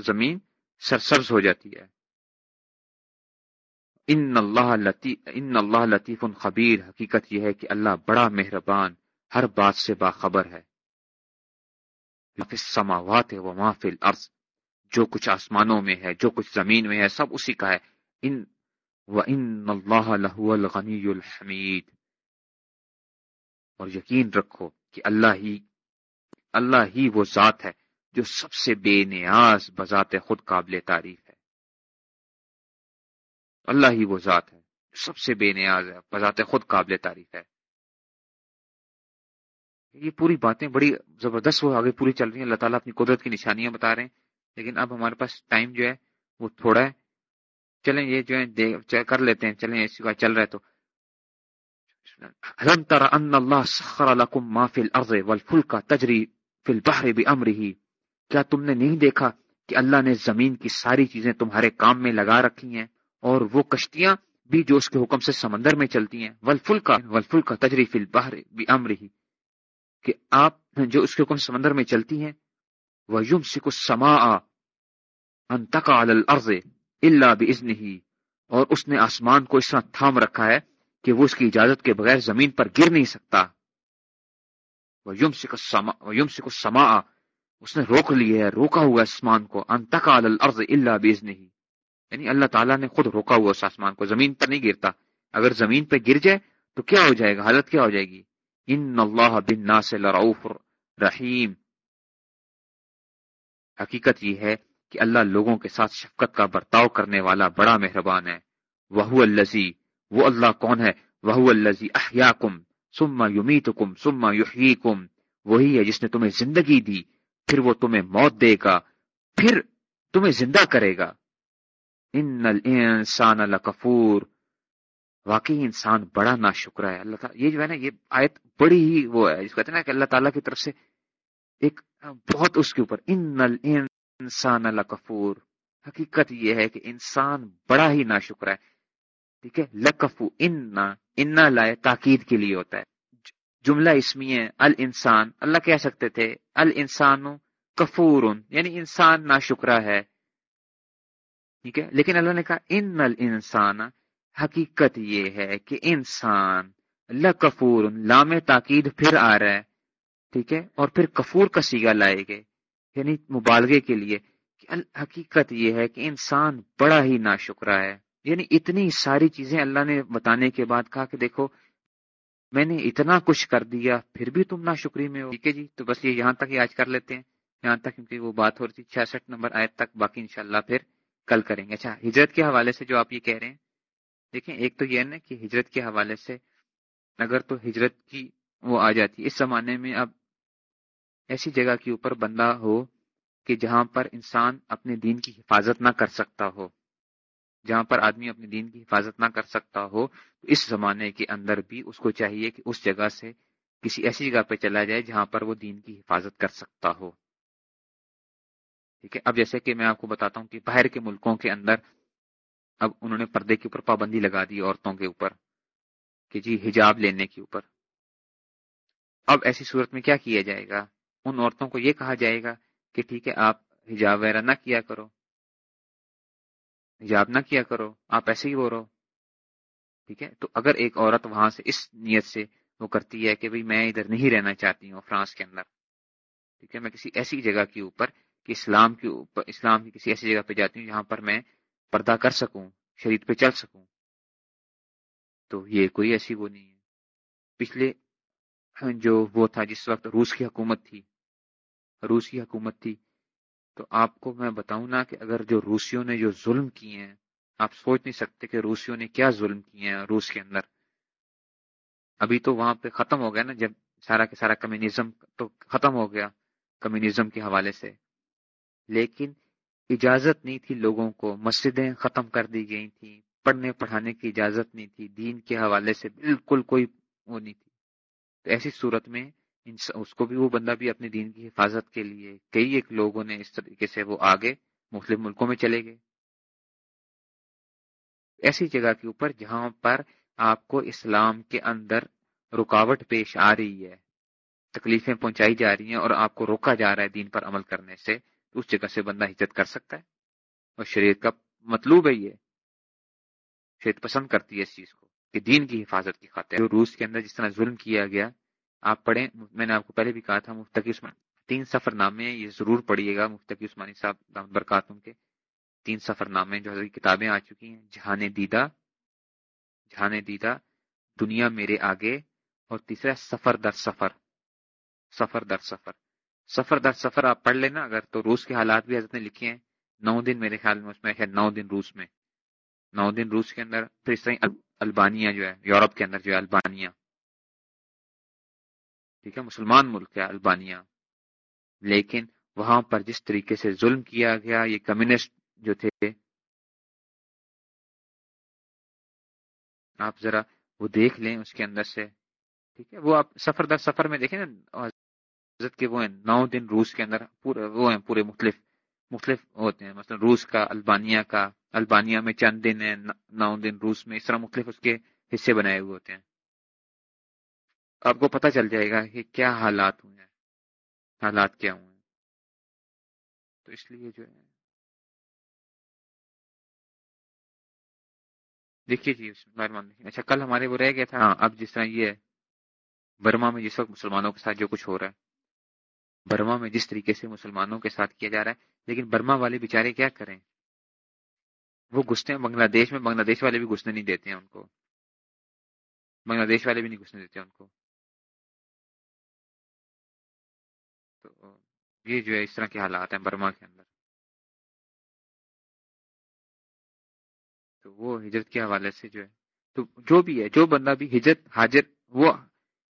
زمین سرسبز ہو جاتی ہے۔ ان اللہ لطیف ان اللہ لطیف خبیر۔ حقیقت یہ ہے کہ اللہ بڑا مہربان، ہر بات سے باخبر ہے۔ سماوات ہے وہ محفل جو کچھ آسمانوں میں ہے، جو کچھ زمین میں ہے، سب اسی کا ہے۔ ان و ان اللہ لہو الغنی الحمید۔ اور یقین رکھو کہ اللہ ہی اللہ ہی وہ ذات ہے جو سب سے بے نیاز بذات خود قابل تعریف اللہ ہی وہ ذات ہے سب سے بے نیاز ہے بذات خود قابل تعریف ہے۔ یہ پوری باتیں بڑی زبردست وہ آگے پوری چل رہی ہیں۔ اللہ تعالیٰ اپنی قدرت کی نشانیاں بتا رہے ہیں۔ لیکن اب ہمارے پاس ٹائم جو ہے، وہ تھوڑا ہے۔ چلیں یہ جو ہے کر لیتے ہیں۔ چلیں اسی کا چل رہا ہے تو۔ تر ان اللہ سخر لکم ما فی الارض والفلک تجری فی البحر بامرہ۔ کیا تم نے نہیں دیکھا کہ اللہ نے زمین کی ساری چیزیں تمہارے کام میں لگا رکھی ہیں؟ اور وہ کشتیاں بھی جو اس کے حکم سے سمندر میں چلتی ہیں۔ ولفل کا ولفل کا تجریف البہر بھی امر ہی کہ آپ جو اس کے حکم سمندر میں چلتی ہیں۔ وہ یم سکھ سما انتقا الارض اللہ بزن ہی اور اس نے آسمان کو اس طرح تھام رکھا ہے کہ وہ اس کی اجازت کے بغیر زمین پر گر نہیں سکتا۔ وہ یم سکھ سما اس نے روک لی ہے، روکا ہوا آسمان کو۔ انتقا الارض اللہ بزن ہی یعنی اللہ تعالیٰ نے خود روکا ہوا اس آسمان کو، زمین پر نہیں گرتا۔ اگر زمین پہ گر جائے تو کیا ہو جائے گا؟ حالت کیا ہو جائے گی؟ ان اللہ بن ناس لرعوف رحیم۔ حقیقت یہ ہے کہ اللہ لوگوں کے ساتھ شفقت کا برتاؤ کرنے والا بڑا مہربان ہے۔ وہ الزی وہ اللہ کون ہے؟ وہ الزی احیا کم سما یومیت کم سما یوہی کم وہی ہے جس نے تمہیں زندگی دی، پھر وہ تمہیں موت دے گا، پھر تمہیں زندہ کرے گا۔ ان الانسان لکفور واقعی انسان بڑا نا ہے۔ اللہ تعالیٰ، یہ جو ہے نا، یہ آیت بڑی ہی وہ ہے۔ جس کہتے ہیں نا کہ اللہ تعالیٰ کی طرف سے ایک بہت اس کے اوپر ان انسان اللہ حقیقت یہ ہے کہ انسان بڑا ہی نا ہے۔ ٹھیک ہے؟ لکفو ان لائے تاکید کے لیے ہوتا ہے۔ جملہ اسمی ہے ال انسان اللہ کہہ سکتے تھے ال انسان کفور۔ یعنی انسان نا ہے۔ ٹھیک ہے؟ لیکن اللہ نے کہا ان ال انسان حقیقت یہ ہے کہ انسان لکفور، لام تاکید پھر آ رہا ہے، ٹھیک ہے؟ اور پھر کفور کا سیگا لائے گئے یعنی مبالغے کے لیے۔ کہ حقیقت یہ ہے کہ انسان بڑا ہی ناشکرا ہے۔ یعنی اتنی ساری چیزیں اللہ نے بتانے کے بعد کہا کہ دیکھو، میں نے اتنا کچھ کر دیا، پھر بھی تم ناشکری میں ہو۔ ٹھیک ہے جی؟ تو بس یہ یہاں تک ہی آج کر لیتے ہیں۔ یہاں تک کیونکہ وہ بات ہو رہی تھی، چھیاسٹھ نمبر آئے تک، باقی انشاءاللہ پھر کل کریں گے۔ اچھا ہجرت کے حوالے سے جو آپ یہ کہہ رہے ہیں، دیکھیں، ایک تو یہ نا کہ ہجرت کے حوالے سے اگر تو ہجرت کی وہ آ جاتی، اس زمانے میں اب ایسی جگہ کے اوپر بندہ ہو کہ جہاں پر انسان اپنے دین کی حفاظت نہ کر سکتا ہو، جہاں پر آدمی اپنے دین کی حفاظت نہ کر سکتا ہو، تو اس زمانے کے اندر بھی اس کو چاہیے کہ اس جگہ سے کسی ایسی جگہ پہ چلا جائے جہاں پر وہ دین کی حفاظت کر سکتا ہو۔ ٹھیک ہے؟ اب جیسے کہ میں آپ کو بتاتا ہوں کہ باہر کے ملکوں کے اندر اب انہوں نے پردے کے اوپر پابندی لگا دی عورتوں کے اوپر کہ جی حجاب لینے کے اوپر۔ اب ایسی صورت میں کیا کیا جائے گا؟ ان عورتوں کو یہ کہا جائے گا کہ ٹھیک ہے، آپ حجاب وغیرہ نہ کیا کرو۔ حجاب نہ کیا کرو، آپ ایسے ہی بول رہو۔ ٹھیک ہے؟ تو اگر ایک عورت وہاں سے اس نیت سے وہ کرتی ہے کہ بھئی میں ادھر نہیں رہنا چاہتی ہوں فرانس کے اندر، ٹھیک ہے، میں کسی ایسی جگہ کے اوپر کہ اسلام کے اوپر، اسلام کی کسی ایسی جگہ پہ جاتی ہوں جہاں پر میں پردہ کر سکوں شریر پہ چل سکوں۔ تو یہ کوئی ایسی وہ نہیں ہے۔ پچھلے جو وہ تھا جس وقت روس کی حکومت تھی، روس کی حکومت تھی، تو آپ کو میں بتاؤں نا کہ اگر جو روسیوں نے جو ظلم کیے ہیں، آپ سوچ نہیں سکتے کہ روسیوں نے کیا ظلم کیے ہیں روس کے اندر۔ ابھی تو وہاں پہ ختم ہو گیا نا، جب سارا کے سارا کمیونزم تو ختم ہو گیا کمیونزم کے حوالے سے۔ لیکن اجازت نہیں تھی لوگوں کو، مسجدیں ختم کر دی گئی تھیں پڑھنے پڑھانے کی اجازت نہیں تھی، دین کے حوالے سے بالکل کوئی وہ نہیں تھی۔ تو ایسی صورت میں اس کو بھی وہ بندہ بھی اپنے دین کی حفاظت کے لیے کئی ایک لوگوں نے اس طریقے سے وہ آگے مختلف ملکوں میں چلے گئے۔ ایسی جگہ کے اوپر جہاں پر آپ کو اسلام کے اندر رکاوٹ پیش آ رہی ہے، تکلیفیں پہنچائی جا رہی ہیں اور آپ کو روکا جا رہا ہے دین پر عمل کرنے سے اس جگہ سے بندہ ہجرت کر سکتا ہے؟ اور شریعت کا مطلوب ہے یہ۔ شریعت پسند کرتی ہے اس چیز کو کہ دین کی حفاظت کی خاطر۔ جو روس کے اندر جس طرح ظلم کیا گیا، آپ پڑھیں، میں نے آپ کو پہلے بھی کہا تھا، مفتقی عثمان۔ تین سفر نامے یہ ضرور پڑھیے گا مفتقی عثمانی صاحب برکاتوں کے۔ تین سفر نامے جو حضرت کتابیں آ چکی ہیں۔ جہان دیدہ جہان دیدہ، دنیا میرے آگے، اور تیسرا سفر در سفر۔ سفر در سفر۔ سفر در سفر آپ پڑھ لینا، اگر تو روس کے حالات بھی حضرت نے لکھے ہیں۔ نو دن میرے خیال میں اس میں ہے، نو دن روس میں۔ نو دن روس کے اندر پھر اس طرح البانیہ جو ہے، یورپ کے اندر جو ہے البانیہ ٹھیک ہے، مسلمان ملک ہے البانیہ لیکن وہاں پر جس طریقے سے ظلم کیا گیا، یہ کمیونسٹ جو تھے، آپ ذرا وہ دیکھ لیں اس کے اندر سے۔ ٹھیک ہے، وہ آپ سفر در سفر میں دیکھیں نا حضرت کے وہ ہیں، نو دن روس کے اندر پورے وہ ہیں پورے مختلف مختلف ہوتے ہیں۔ مثلا روس کا، البانیہ کا، البانیہ میں چند دن ہے نو دن روس میں، اس طرح مختلف اس کے حصے بنائے ہوئے ہوتے ہیں۔ آپ کو پتہ چل جائے گا کہ کیا حالات ہوئے ہیں۔ حالات کیا ہوئے ہیں۔ تو اس لیے جو ہے، دیکھیے جی اچھا کل ہمارے وہ رہ گیا تھا۔ ہاں، اب جس طرح یہ ہے، برما میں جس وقت مسلمانوں کے ساتھ جو کچھ ہو رہا ہے۔ برما میں جس طریقے سے مسلمانوں کے ساتھ کیا جا رہا ہے، لیکن برما والے بیچارے کیا کریں؟ وہ گھستے ہیں، بنگلہ دیش میں، بنگلہ دیش والے بھی گھسنے نہیں دیتے ہیں ان کو۔ بنگلہ دیش والے بھی نہیں گھسنے دیتے ان کو۔ تو یہ جو ہے، اس طرح کے حالات ہیں برما کے اندر۔ تو وہ ہجرت کے حوالے سے جو ہے، تو جو بھی ہے، جو بندہ بھی ہجرت حاجر وہ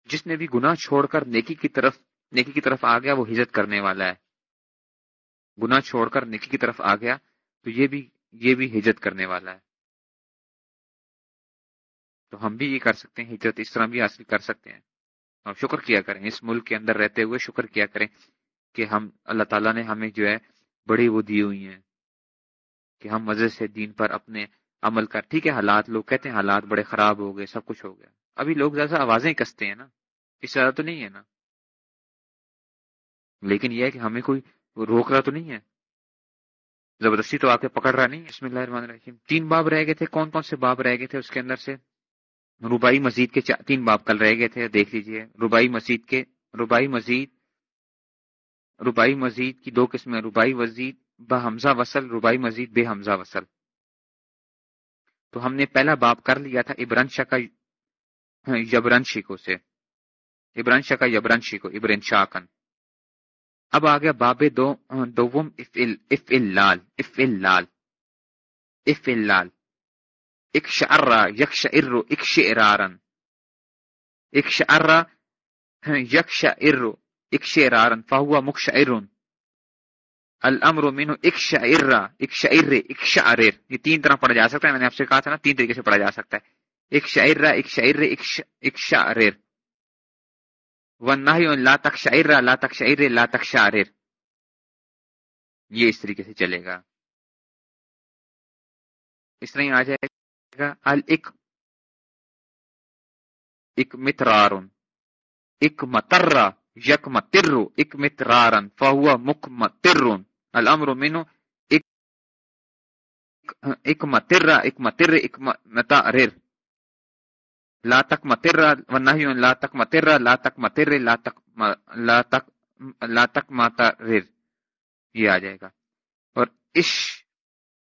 جس نے بھی گناہ چھوڑ کر نیکی کی طرف نیکی کی طرف آ گیا، وہ ہجرت کرنے والا ہے۔ گناہ چھوڑ کر نیکی کی طرف آ گیا، تو یہ بھی یہ بھی ہجرت کرنے والا ہے۔ تو ہم بھی یہ کر سکتے ہیں، ہجرت اس طرح بھی حاصل کر سکتے ہیں۔ اور شکر کیا کریں، اس ملک کے اندر رہتے ہوئے شکر کیا کریں کہ ہم، اللہ تعالیٰ نے ہمیں جو ہے بڑی وہ دی ہوئی ہیں۔ کہ ہم مزے سے دین پر اپنے عمل کر، ٹھیک ہے، حالات، لوگ کہتے ہیں حالات بڑے خراب ہو گئے، سب کچھ ہو گیا۔ ابھی لوگ زیادہ آوازیں کستے ہیں نا، اس طرح تو نہیں ہے نا۔ لیکن یہ ہے کہ ہمیں کوئی روک رہا تو نہیں ہے۔ زبردستی تو آ کے پکڑ رہا نہیں بسم اللہ الرحمن الرحیم۔ تین باب رہ گئے تھے۔ کون کون سے باب رہ گئے تھے اس کے اندر سے؟ ربائی مسجد کے تین باب کل رہ گئے تھے۔ دیکھ لیجیے۔ ربائی مسجد کے ربائی مسجد ربائی مسجد کی دو قسمیں ربائی مسجد ب حمزہ وصل ربائی مسجد بے حمزہ وصل۔ تو ہم نے پہلا باب کر لیا تھا ابرن کا یبرن شیکو سے۔ ابرن کا یبرن شیکو ابرن شاکن اب آ گیا باب دو دوم if Lal if Lal if لال اکش ارا یکش ارو اکش ارارن اکش ارا یکش ارو اکش ارارن فہوا مکش ارن الامر مینو اکش ارا اکش ار اکش ارر یہ تین طرح پڑھا جا سکتا ہے، میں نے آپ سے کہا تھا نا، تین طریقے سے پڑھا جا سکتا ہے۔ اکش ارا اکش ار اکش ارر لا تخشعر لا تخشعر لا تخشعر یہ اس طریقے سے چلے گا۔ اس طرح آ جائے گا۔ اک اک مترار اک مترا یک متر اک مترارن فہو مک متر الامر مینو اک مترا اک متر اک متر لا تک متر و لا تک متر لا تک متر لا تک لا تک لا تک ماتا یہ آ جائے گا۔ اور اش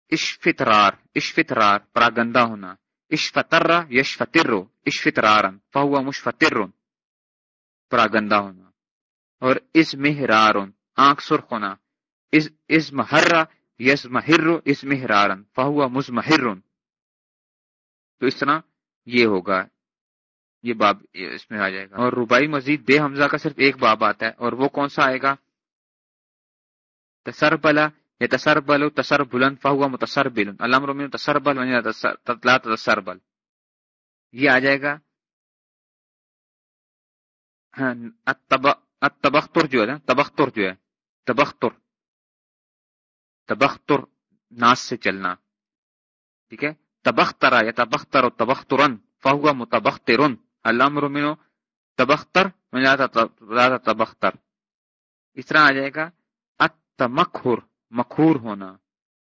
اش فطرار اش فطرار پرا گندا ہونا۔ اش فتر یش فتر اش فطرار فہوا مش فتر پراگندا ہونا۔ اور اس مہرار آنکھ سرخ ہونا۔ اس اس محرا یس مہر، اس مہرارن فہوا مز مہر تو اس طرح یہ ہوگا۔ یہ باب اس میں آ جائے گا۔ اور ربائی مزید بے حمزہ کا صرف ایک باب آتا ہے۔ اور وہ کون سا آئے گا؟ تسر بلا یا تسر بل تسر بلند فا ہوا متصر بلن علام تسر بل تسر بل یہ آ جائے گا۔ ہاں، تبختر جو ہے نا، تبختر جو ہے، تبختر تبختر ناس سے چلنا۔ ٹھیک ہے؟ تبخترا، یا تبختر تبخترن، فہوا متبخترن۔ الامر منو تبختر تبختر اس طرح آ جائے گا اتمخر مخور ہونا،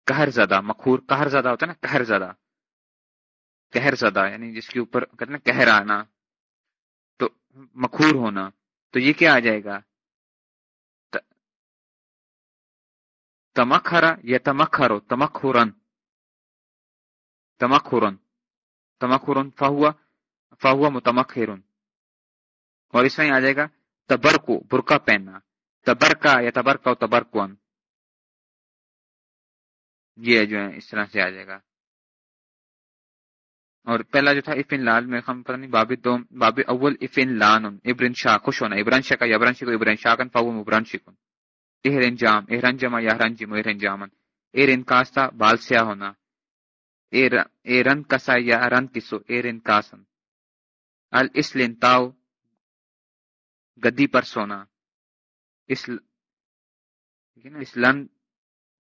قہر زدہ مخور قہر زدہ ہوتا ہے نا، قہر زدہ. قہر زدہ یعنی جس کے اوپر کہتے نا قہر آنا، تو مخور ہونا. تو یہ کیا آ جائے گا؟ تمکھرا یا تمکھرو تمکھورن تمکھورن تمکھورن فہوا فہو متمخر اور اس میں آ جائے گا تبر کو برقع پہننا۔ تبر کا یا تبر کا تبر یہ جو ہے، اس طرح سے آ جائے گا۔ اور پہلا جو تھا، افن لال میں ہم پتہ نہیں باب دوم باب اول افن لان ابرن شاہ، خوش ہونا۔ ابران شاہ کا ابران شکو ابران شاہ کن فاو ابران شکن۔ اہرن جام، اہرن جمع یا ہرن جم، اہرن جامن۔ ایرن کاستا، بال سیاہ ہونا۔ ایرن کسا یا رن کسو ایرن کاسن۔ الاسلن تاؤ گدی پر سونا۔ اسلن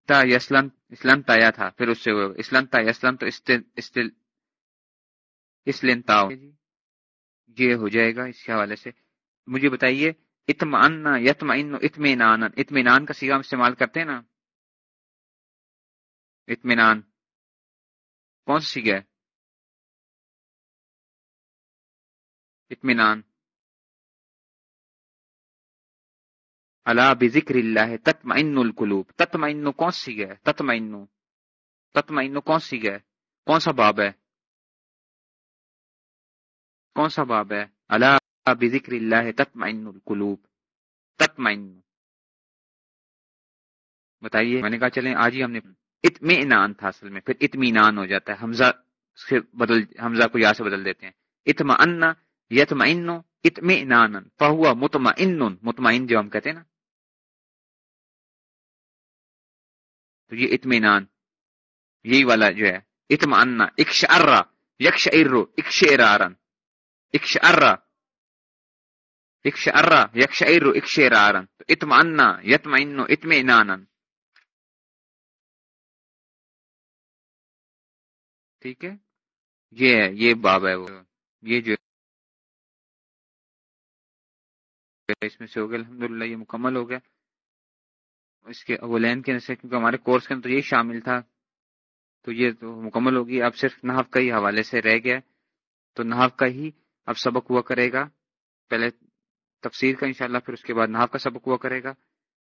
تا یسلن اسلن تایا تھا پھر اس سے اسلن تا یسلن تو استل اسلن تاؤ۔ یہ ہو جائے گا اس کے حوالے سے۔ مجھے بتائیے اتمان یتمعن اطمینان۔ اطمینان کا سیگا استعمال کرتے ہیں نا؟ اطمینان۔ کون سا سیگا ہے؟ اطمینان۔ اللہ بذکر اللہ تطمئن القلوب۔ تطمئن کون سی گئے تطمئن۔ تطمئن کون سی گئے کون سا باب ہے؟ کون سا باب ہے؟ اللہ بذکر اللہ تطمئن القلوب۔ تطمئن۔ بتائیے، میں نے کہا چلیں، آج ہی ہم نے اطمینان تھا اصل میں، پھر اطمینان ہو جاتا ہے، حمزہ سے بدل، حمزہ کو یا سے بدل دیتے ہیں۔ اطمئن یتمئن اطمینان فہوا مطمئن مطمئن جو ہم کہتے ہیں نا۔ تو یہ اطمینان، یہی والا جو ہے اطمان اکش ارا یکش ارو اکش ارارن اکش ارا اکش ارا تو اطمان یتمین اطمینان ٹھیک ہے؟ یہ ہے، یہ باب ہے وہ۔ یہ جو اس میں سے ہو گیا الحمد یہ مکمل ہو گیا۔ اس کے اولین کے نسے کیونکہ ہمارے کورس کے اندر تو یہ شامل تھا، تو یہ تو مکمل ہوگی۔ اب صرف نحف کا ہی حوالے سے رہ گیا، تو نحف کا ہی اب سبق ہوا کرے گا۔ پہلے تفسیر کا انشاءاللہ، پھر اس کے بعد نحف کا سبق ہوا کرے گا۔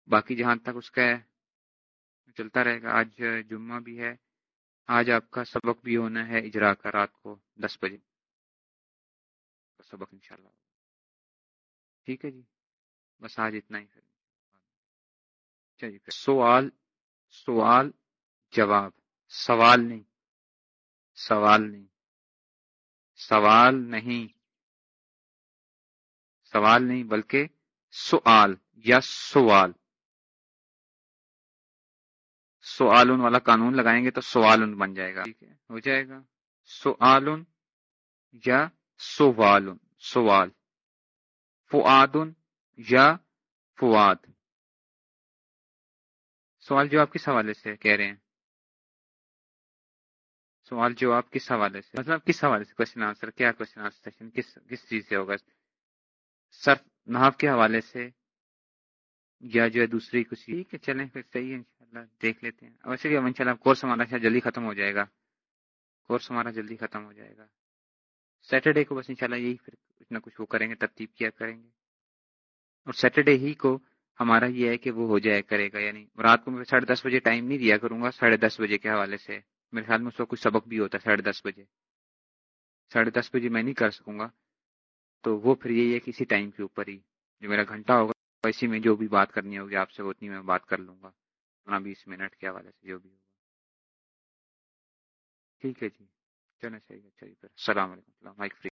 باقی جہاں تک اس کا چلتا رہے گا، آج جمعہ بھی ہے۔ آج آپ کا سبق بھی ہونا ہے اجرا کا، رات کو دس بجے سبق انشاءاللہ۔ ٹھیک ہے جی؟ بس آج اتنا ہی پھر۔ سوال سوال، جواب۔ سوال نہیں۔ سوال نہیں۔ سوال نہیں۔ سوال نہیں بلکہ سوال یا سوال۔ سوال والا قانون لگائیں گے تو سوال بن جائے گا۔ ٹھیک ہے۔ ہو جائے گا۔ سوال یا سوال سوال۔ فعاد یا فواد سوال جواب کس حوالے سے کہہ رہے ہیں۔ سوال جواب کس حوالے سے مطلب کس حوالے سے کوشچن آنسر کیا کوشچن آنسر سیشن کس کس چیز سے ہوگا؟ سر نحاف کے حوالے سے یا جو ہے دوسری کچھ ٹھیک ہے، چلیں پھر صحیح ہے، انشاءاللہ دیکھ لیتے ہیں۔ ویسے بھی انشاءاللہ کورس ہمارا شاید جلدی ختم ہو جائے گا۔ کورس ہمارا جلدی ختم ہو جائے گا۔ سیٹرڈے کو بس انشاءاللہ یہی پھر کچھ نہ کچھ وہ کریں گے، ترتیب کیا کریں گے۔ اور سیٹرڈے ہی کو ہمارا یہ ہے کہ وہ ہو جائے کرے گا یعنی رات کو میں ساڑھے دس بجے ٹائم نہیں دیا کروں گا، ساڑھے دس بجے کے حوالے سے۔ میرے خیال میں اس وقت کچھ سبق بھی ہوتا ہے، ساڑھے دس بجے۔ ساڑھے دس بجے میں نہیں کر سکوں گا، تو وہ پھر یہی ہے کہ اسی ٹائم کے اوپر ہی۔ جو میرا گھنٹہ ہوگا، اسی میں جو بھی بات کرنی ہوگی، آپ سے وہ اتنی میں بات کر لوں گا۔ پندرہ بیس منٹ کے حوالے سے جو بھی ہوگا۔ ٹھیک ہے جی۔ چلیں چاہیے اچھا جی پھر السلام علیکم مائک فری۔